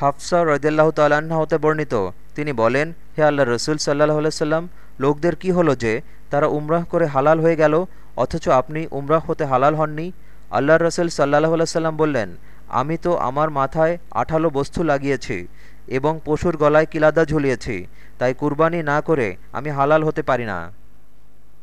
হাফসা রদাল্লাহ তাল্লাহ্ন হতে বর্ণিত। তিনি বলেন, হে আল্লাহ রসুল সাল্লাহ সাল্লাম, লোকদের কি হলো যে তারা উমরাহ করে হালাল হয়ে গেল, অথচ আপনি উমরাহ হতে হালাল হননি? আল্লাহ রসুল সাল্লাহ সাল্লাম বললেন, আমি তো আমার মাথায় আঠালো বস্তু লাগিয়েছি এবং পশুর গলায় কিলাদা ঝুলিয়েছি, তাই কুরবানি না করে আমি হালাল হতে পারি না।